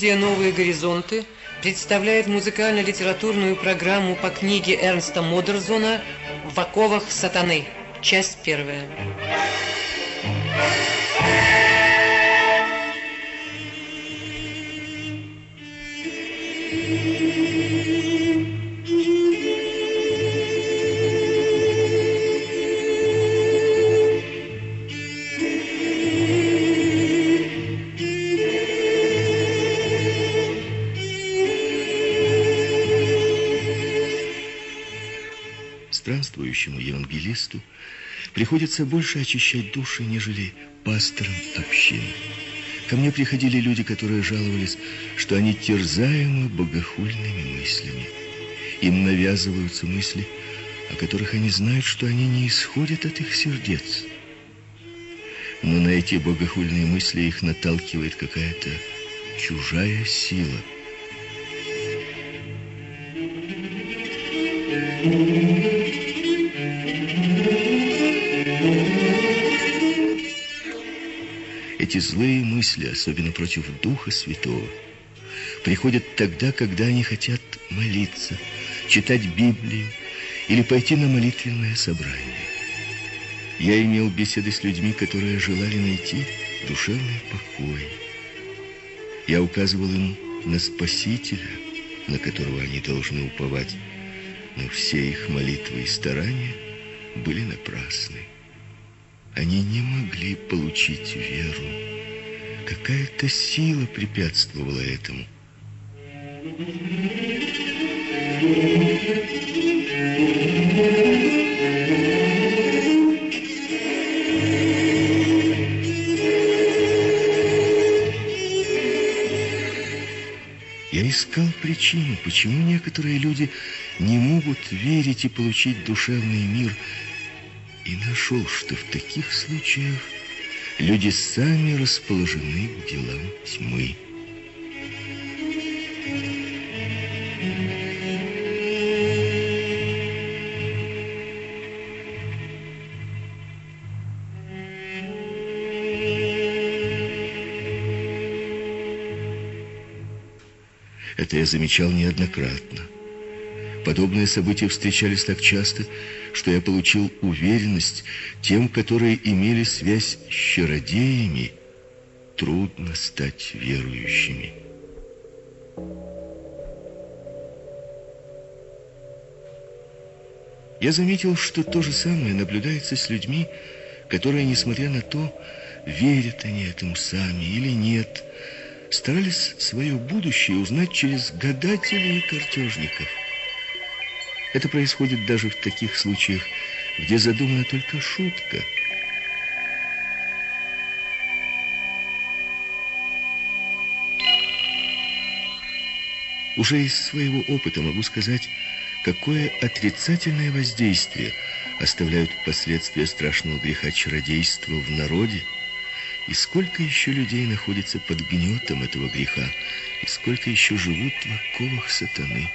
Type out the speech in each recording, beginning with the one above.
Студия «Новые горизонты» представляет музыкально-литературную программу по книге Эрнста Модерзона «В оковах сатаны». Часть первая. Странствующему евангелисту приходится больше очищать души, нежели пасторам общин. Ко мне приходили люди, которые жаловались, что они терзаемы богохульными мыслями. Им навязываются мысли, о которых они знают, что они не исходят от их сердец. Но на эти богохульные мысли их наталкивает какая-то чужая сила. Эти злые мысли, особенно против Духа Святого, приходят тогда, когда они хотят молиться, читать Библию или пойти на молитвенное собрание. Я имел беседы с людьми, которые желали найти душевный покой. Я указывал им на Спасителя, на которого они должны уповать, но все их молитвы и старания были напрасны. Они не могли получить веру. Какая-то сила препятствовала этому. Я искал причину, почему некоторые люди не могут верить и получить душевный мир – и нашел, что в таких случаях люди сами расположены к делам тьмы. Это я замечал неоднократно. Подобные события встречались так часто, что я получил уверенность тем, которые имели связь с чародеями, трудно стать верующими. Я заметил, что то же самое наблюдается с людьми, которые, несмотря на то, верят они этому сами или нет, старались свое будущее узнать через гадателей и картежников. Это происходит даже в таких случаях, где задумана только шутка. Уже из своего опыта могу сказать, какое отрицательное воздействие оставляют последствия страшного греха чародейства в народе, и сколько еще людей находится под гнетом этого греха, и сколько еще живут в оковах сатаны.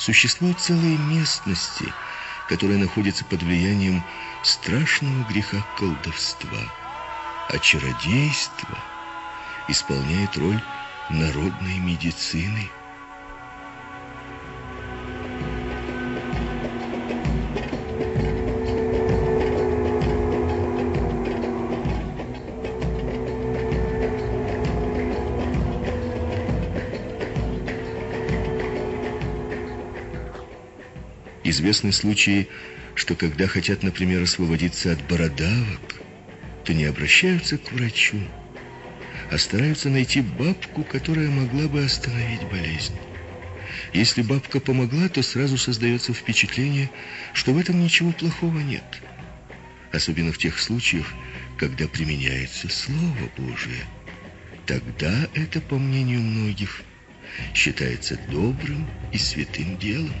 Существуют целые местности, которые находятся под влиянием страшного греха колдовства, а чародейство исполняет роль народной медицины – Известны случаи, что когда хотят, например, освободиться от бородавок, то не обращаются к врачу, а стараются найти бабку, которая могла бы остановить болезнь. Если бабка помогла, то сразу создается впечатление, что в этом ничего плохого нет. Особенно в тех случаях, когда применяется Слово Божие. Тогда это, по мнению многих, считается добрым и святым делом.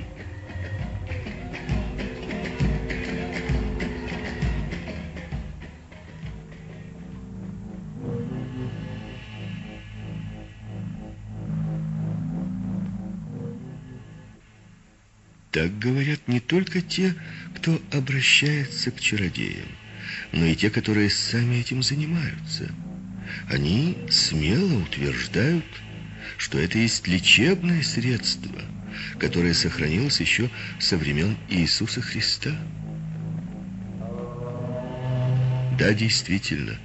Так говорят не только те, кто обращается к чародеям, но и те, которые сами этим занимаются. Они смело утверждают, что это есть лечебное средство, которое сохранилось еще со времен Иисуса Христа. Да, действительно,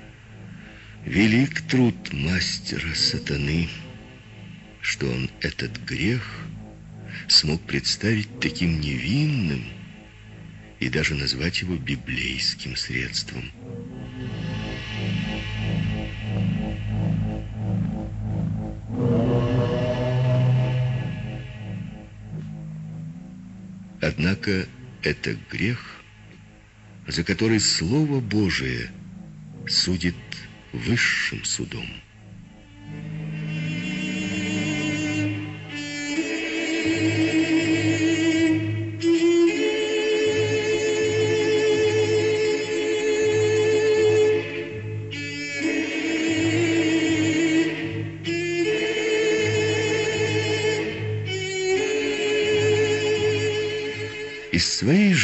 велик труд мастера сатаны, что он этот грех – смог представить таким невинным и даже назвать его библейским средством. Однако это грех, за который Слово Божие судит высшим судом.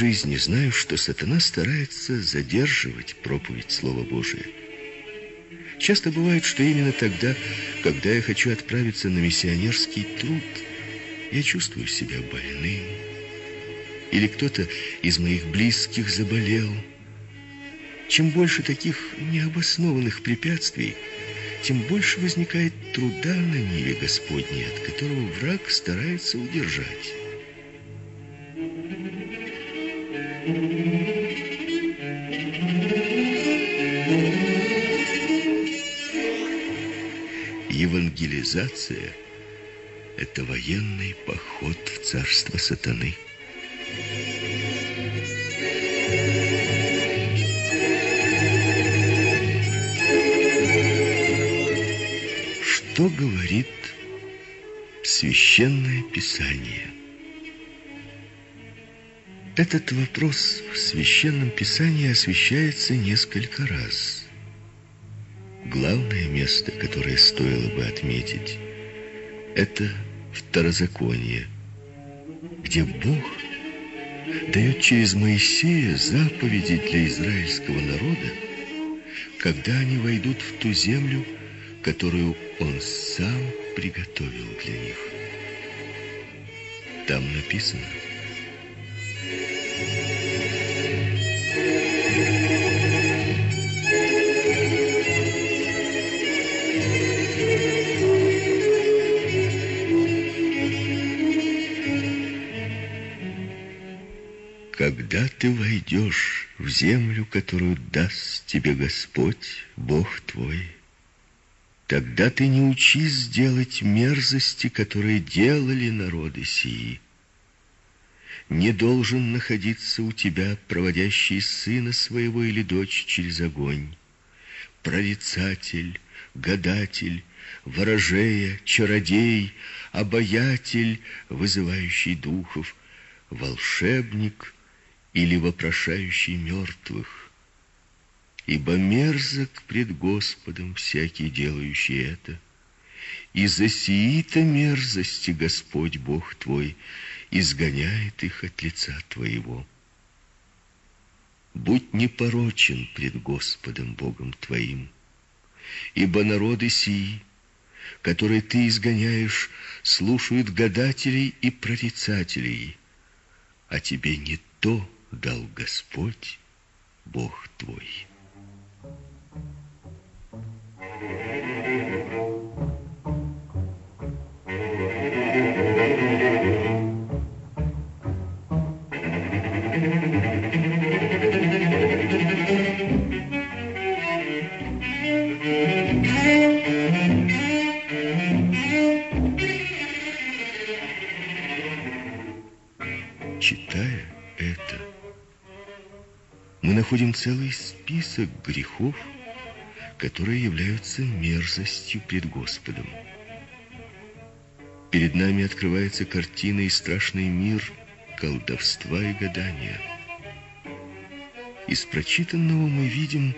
Жизни знаю, что сатана старается задерживать проповедь Слова Божия. Часто бывает, что именно тогда, когда я хочу отправиться на миссионерский труд, я чувствую себя больным. Или кто-то из моих близких заболел. Чем больше таких необоснованных препятствий, тем больше возникает труда на ниве Господней, от которого враг старается удержать. Евангелизация – это военный поход в царство сатаны. Что говорит Священное Писание? Этот вопрос в Священном Писании освещается несколько раз – Главное место, которое стоило бы отметить, это второзаконие, где Бог дает через Моисея заповеди для израильского народа, когда они войдут в ту землю, которую Он сам приготовил для них. Там написано – Когда ты войдешь в землю, которую даст тебе Господь, Бог твой, тогда ты не учись делать мерзости, которые делали народы сии. Не должен находиться у тебя проводящий сына своего или дочь через огонь, прорицатель, гадатель, ворожея, чародей, обаятель, вызывающий духов, волшебник — или вопрошающий мертвых. Ибо мерзок пред Господом всякий, делающий это. И за сии-то мерзости Господь Бог твой изгоняет их от лица твоего. Будь непорочен пред Господом Богом твоим, ибо народы сии, которые ты изгоняешь, слушают гадателей и прорицателей, а тебе не то, дал Господь, Бог твой. Находим целый список грехов, которые являются мерзостью пред Господом. Перед нами открывается картина и страшный мир колдовства и гадания. Из прочитанного мы видим,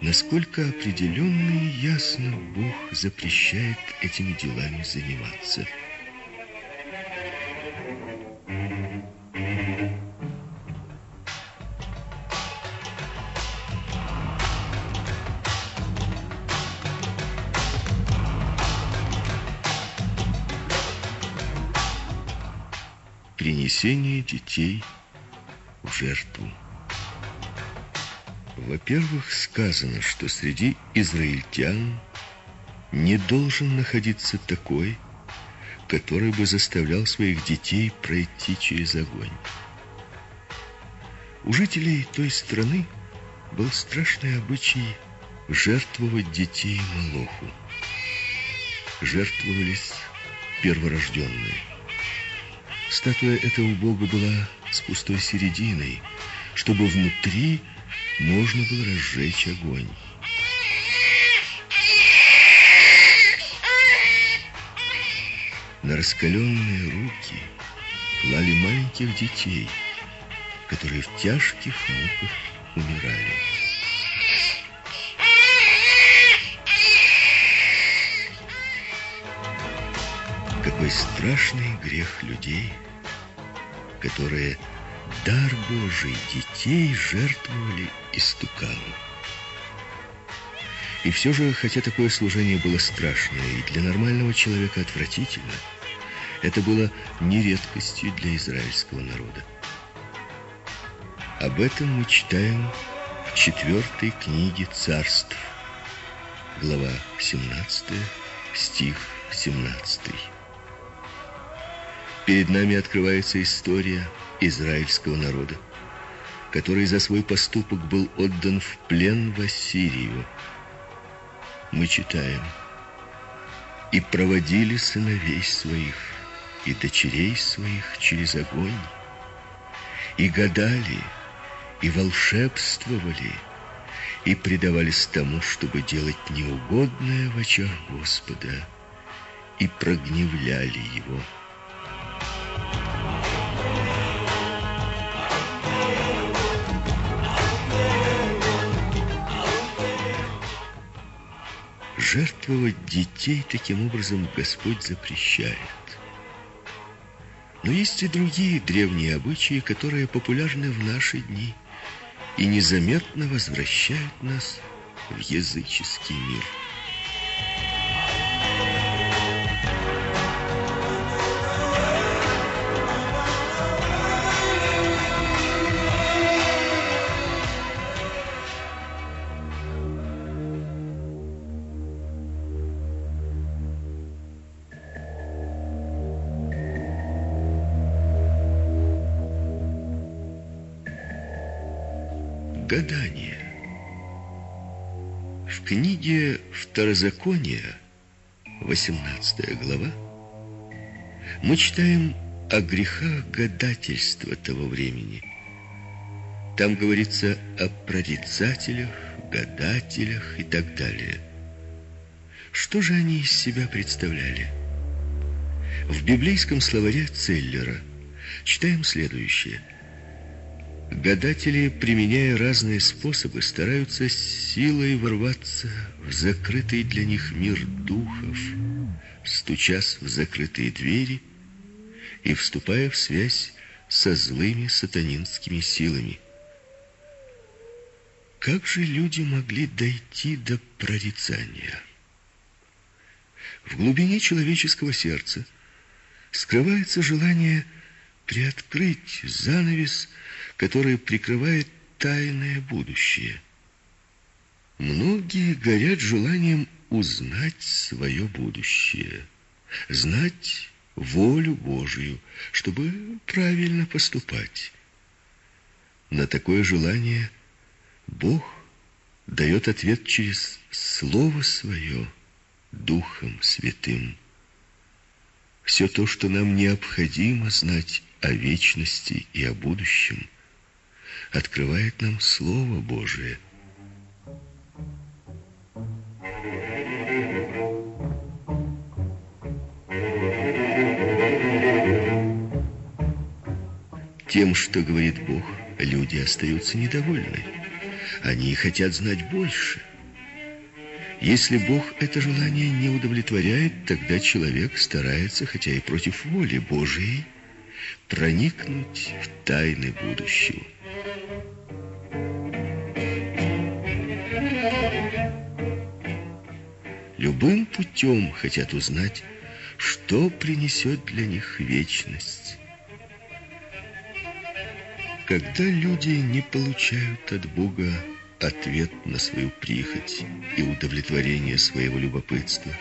насколько определенно и ясно Бог запрещает этими делами заниматься. Принесение детей в жертву. Во-первых, сказано, что среди израильтян не должен находиться такой, который бы заставлял своих детей пройти через огонь. У жителей той страны был страшный обычай жертвовать детей Молоху. Жертвовались перворожденные. Статуя этого бога была с пустой серединой, чтобы внутри можно было разжечь огонь. На раскаленные руки клали маленьких детей, которые в тяжких муках умирали. Какой страшный грех людей, которые дар Божий детей жертвовали истукану. И все же, хотя такое служение было страшное и для нормального человека отвратительно, это было не редкостью для израильского народа. Об этом мы читаем в четвертой книге царств, глава 17, стих 17. Перед нами открывается история израильского народа, который за свой поступок был отдан в плен в Ассирию. Мы читаем: и проводили сыновей своих и дочерей своих через огонь, и гадали, и волшебствовали, и предавались тому, чтобы делать неугодное в очах Господа, и прогневляли его. Жертвовать детей таким образом Господь запрещает. Но есть и другие древние обычаи, которые популярны в наши дни и незаметно возвращают нас в языческий мир. Гадание. В книге Второзакония, 18 глава, мы читаем о грехах гадательства того времени. Там говорится о прорицателях, гадателях и так далее. Что же они из себя представляли? В библейском словаре Целлера читаем следующее – Гадатели, применяя разные способы, стараются силой ворваться в закрытый для них мир духов, стучась в закрытые двери и вступая в связь со злыми сатанинскими силами. Как же люди могли дойти до прорицания? В глубине человеческого сердца скрывается желание приоткрыть занавес которое прикрывает тайное будущее. Многие горят желанием узнать свое будущее, знать волю Божию, чтобы правильно поступать. На такое желание Бог дает ответ через Слово Свое, Духом Святым. Все то, что нам необходимо знать о вечности и о будущем – открывает нам Слово Божие. Тем, что говорит Бог, люди остаются недовольны. Они хотят знать больше. Если Бог это желание не удовлетворяет, тогда человек старается, хотя и против воли Божией, проникнуть в тайны будущего. Любым путем хотят узнать, что принесет для них вечность. Когда люди не получают от Бога ответ на свою прихоть и удовлетворение своего любопытства,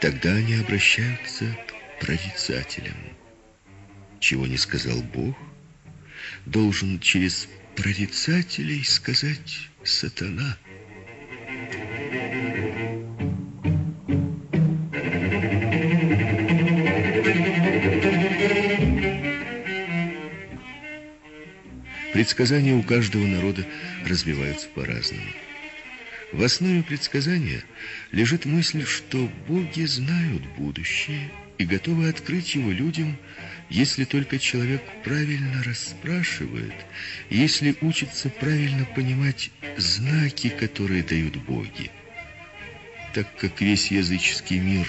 тогда они обращаются к прорицателям. Чего не сказал Бог, должен через прорицателей сказать сатана. Предсказания у каждого народа развиваются по-разному. В основе предсказания лежит мысль, что боги знают будущее и готовы открыть его людям, если только человек правильно расспрашивает, если учится правильно понимать знаки, которые дают боги. Так как весь языческий мир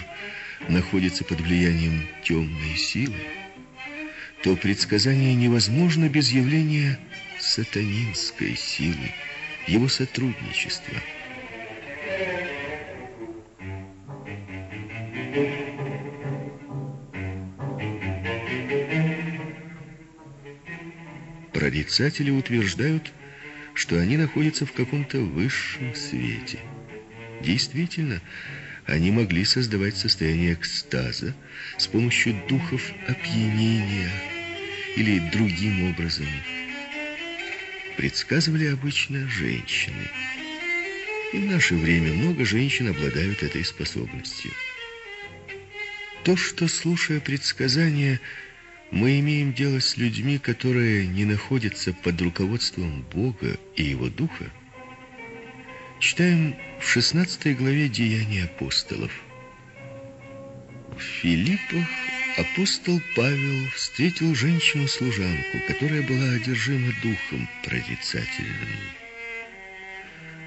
находится под влиянием темной силы, то предсказание невозможно без явления сатанинской силы, его сотрудничества. Прорицатели утверждают, что они находятся в каком-то высшем свете. Действительно, они могли создавать состояние экстаза с помощью духов опьянения или другим образом. Предсказывали обычно женщины. И в наше время много женщин обладают этой способностью. То, что, слушая предсказания, мы имеем дело с людьми, которые не находятся под руководством Бога и Его Духа, Читаем в 16 главе Деяний апостолов. В Филиппах апостол Павел встретил женщину-служанку, которая была одержима духом прорицательным.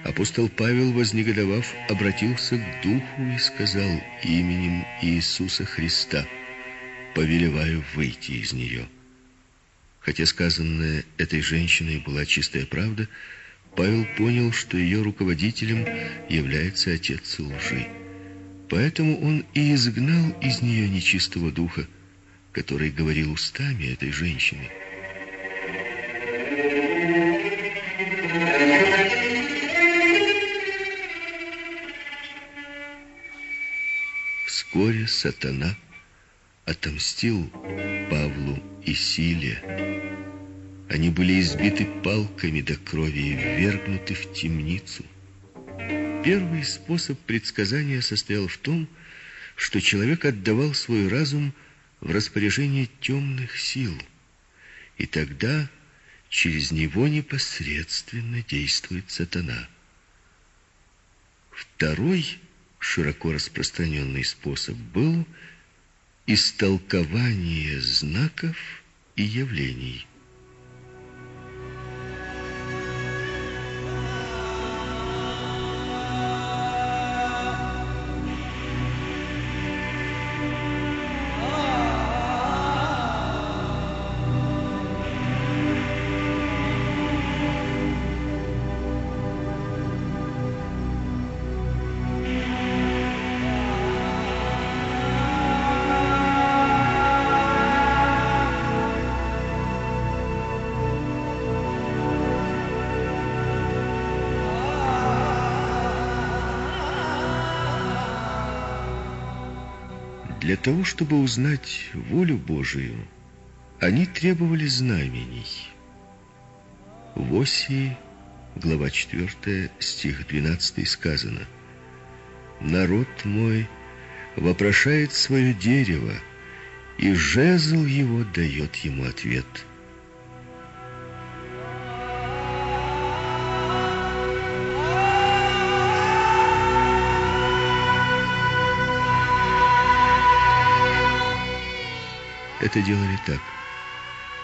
Апостол Павел, вознегодовав, обратился к духу и сказал именем Иисуса Христа, «Повелеваю выйти из нее». Хотя сказанное этой женщиной была чистая правда, Павел понял, что ее руководителем является отец лжи. Поэтому он и изгнал из нее нечистого духа, который говорил устами этой женщины. Вскоре сатана отомстил Павлу и Силе, они были избиты палками до крови и ввергнуты в темницу. Первый способ предсказания состоял в том, что человек отдавал свой разум в распоряжение темных сил, и тогда через него непосредственно действует сатана. Второй широко распространенный способ был истолкование знаков и явлений. Для того, чтобы узнать волю Божию, они требовали знамений. В Осии, глава 4, стих 12 сказано «Народ мой вопрошает свое дерево, и жезл его дает ему ответ». Это делали так.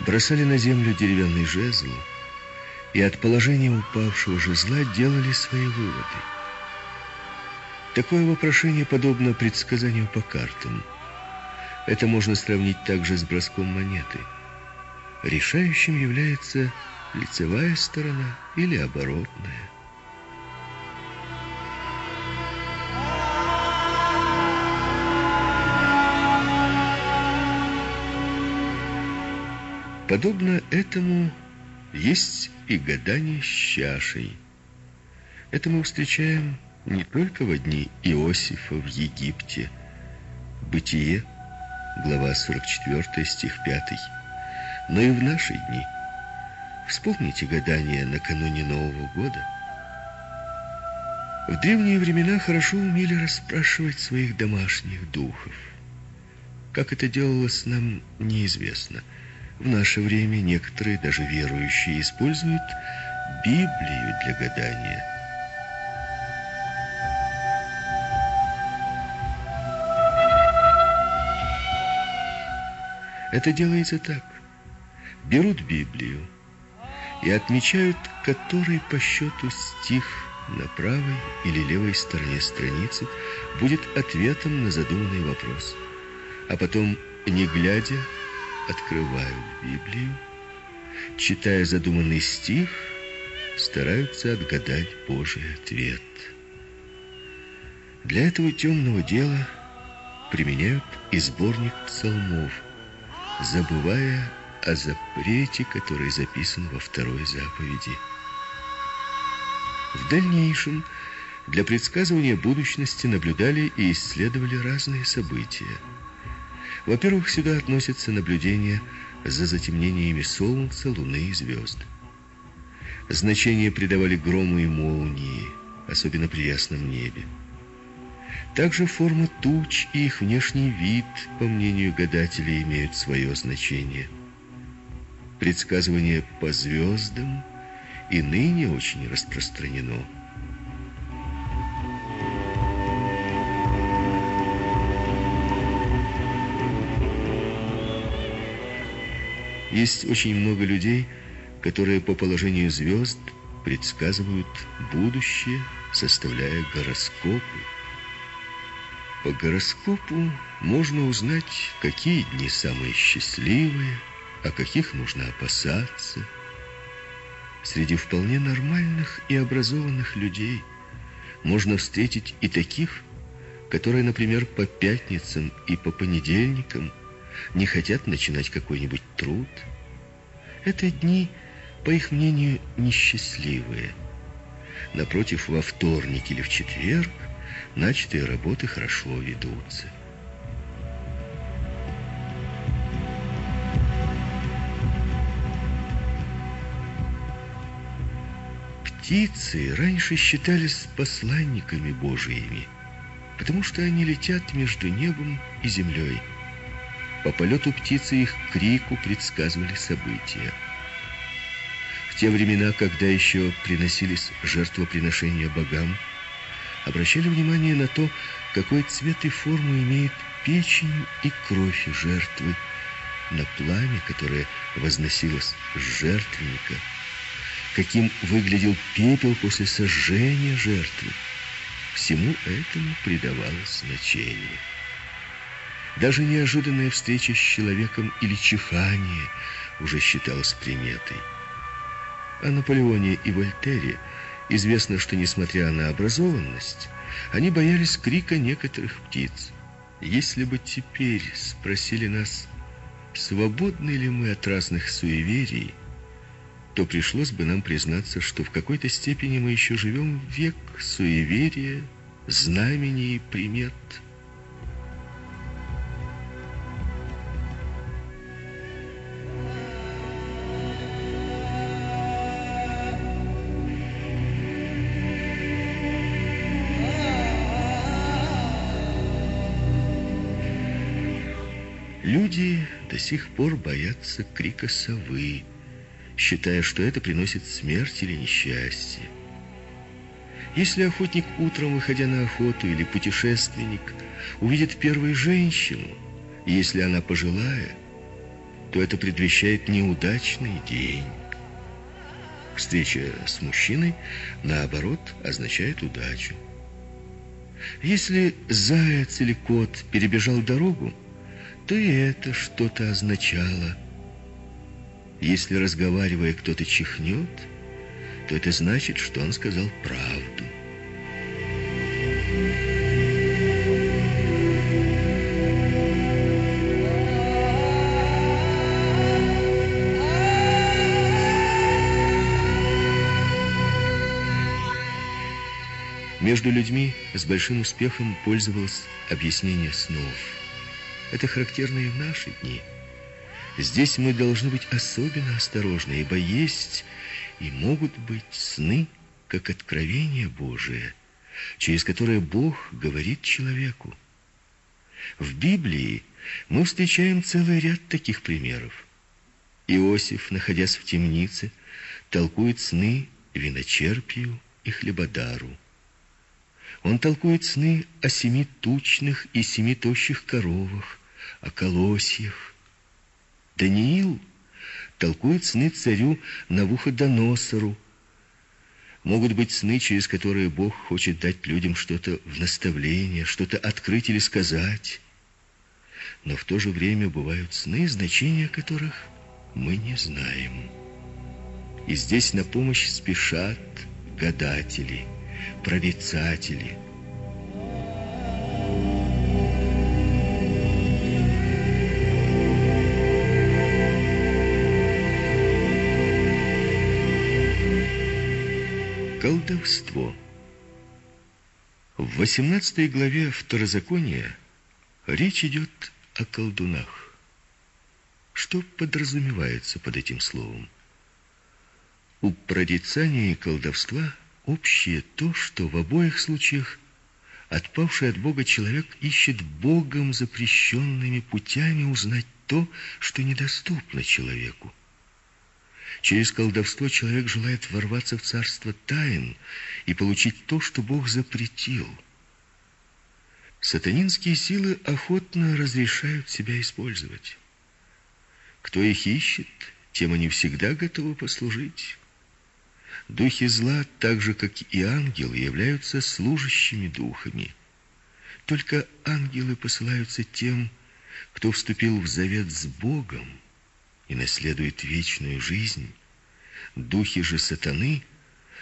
бросали на землю деревянный жезл и от положения упавшего жезла делали свои выводы. Такое вопрошение подобно предсказанию по картам. Это можно сравнить также с броском монеты. Решающим является лицевая сторона или оборотная. Подобно этому есть и гадание с чашей. Это мы встречаем не только в дни Иосифа в Египте. Бытие, глава 44, стих 5, но и в наши дни. Вспомните гадание накануне Нового года. В древние времена хорошо умели расспрашивать своих домашних духов. Как это делалось, нам неизвестно – в наше время некоторые, даже верующие, используют Библию для гадания. Это делается так. Берут Библию и отмечают, который по счету стих на правой или левой стороне страницы будет ответом на задуманный вопрос. А потом, не глядя, открывают Библию, читая задуманный стих, стараются отгадать Божий ответ. Для этого темного дела применяют и сборник псалмов, забывая о запрете, который записан во второй заповеди. В дальнейшем для предсказывания будущности наблюдали и исследовали разные события – во-первых, сюда относятся наблюдения за затемнениями солнца, луны и звезд. Значение придавали грому и молнии, особенно при ясном небе. Также форма туч и их внешний вид, по мнению гадателей, имеют свое значение. Предсказывание по звездам и ныне очень распространено – Есть очень много людей, которые по положению звезд предсказывают будущее, составляя гороскопы. По гороскопу можно узнать, какие дни самые счастливые, а каких нужно опасаться. Среди вполне нормальных и образованных людей можно встретить и таких, которые, например, по пятницам и по понедельникам – не хотят начинать какой-нибудь труд. Это дни, по их мнению, несчастливые. Напротив, во вторник или в четверг начатые работы хорошо ведутся. Птицы раньше считались посланниками Божиими, потому что они летят между небом и землей. По полету птицы их крику предсказывали события. В те времена, когда еще приносились жертвоприношения богам, обращали внимание на то, какой цвет и форму имеет печень и кровь жертвы, на пламя, которое возносилось с жертвенника, каким выглядел пепел после сожжения жертвы. Всему этому придавалось значение. Даже неожиданная встреча с человеком или чихание уже считалось приметой. О Наполеоне и Вольтере известно, что, несмотря на образованность, они боялись крика некоторых птиц. Если бы теперь спросили нас, свободны ли мы от разных суеверий, то пришлось бы нам признаться, что в какой-то степени мы еще живем в век суеверия, знамений и примет – Люди до сих пор боятся крика совы, считая, что это приносит смерть или несчастье. Если охотник утром, выходя на охоту, или путешественник, увидит первую женщину, если она пожилая, то это предвещает неудачный день. Встреча с мужчиной, наоборот, означает удачу. Если заяц или кот перебежал дорогу, то и это что-то означало. Если, разговаривая, кто-то чихнет, то это значит, что он сказал правду. Между людьми с большим успехом пользовалось объяснение снов. Это характерно и в наши дни. Здесь мы должны быть особенно осторожны, ибо есть и могут быть сны, как откровение Божие, через которое Бог говорит человеку. В Библии мы встречаем целый ряд таких примеров. Иосиф, находясь в темнице, толкует сны виночерпию и хлебодару. Он толкует сны о семи тучных и семи тощих коровах, о колосьях. Даниил толкует сны царю Навуходоносору. Могут быть сны, через которые Бог хочет дать людям что-то в наставление, что-то открыть или сказать. Но в то же время бывают сны, значения которых мы не знаем. И здесь на помощь спешат гадатели – прорицатели. Колдовство. В 18 главе Второзакония речь идет о колдунах. Что подразумевается под этим словом? У прорицания и колдовства – общее то, что в обоих случаях отпавший от Бога человек ищет Богом запрещенными путями узнать то, что недоступно человеку. Через колдовство человек желает ворваться в царство тайн и получить то, что Бог запретил. Сатанинские силы охотно разрешают себя использовать. Кто их ищет, тем они всегда готовы послужить. Духи зла, так же как и ангелы, являются служащими духами. Только ангелы посылаются тем, кто вступил в завет с Богом и наследует вечную жизнь. Духи же сатаны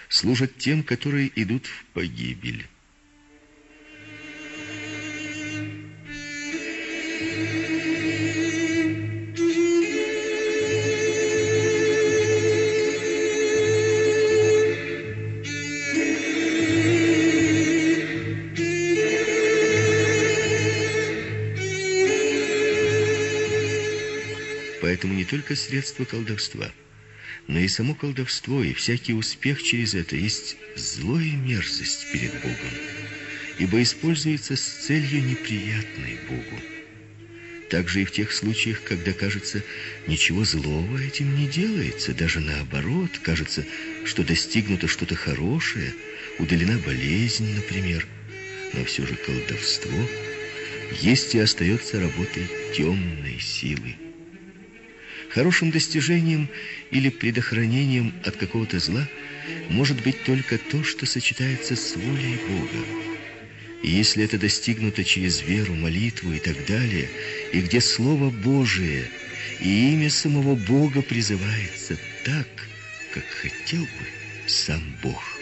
служат тем, которые идут в погибель. Только средство колдовства, но и само колдовство, и всякий успех через это есть злая мерзость перед Богом, ибо используется с целью неприятной Богу. Также и в тех случаях, когда, кажется, ничего злого этим не делается, даже наоборот, кажется, что достигнуто что-то хорошее, удалена болезнь, например, но все же колдовство есть и остается работой темной силы. Хорошим достижением или предохранением от какого-то зла может быть только то, что сочетается с волей Бога. И если это достигнуто через веру, молитву и так далее, и где Слово Божие и имя самого Бога призывается так, как хотел бы сам Бог.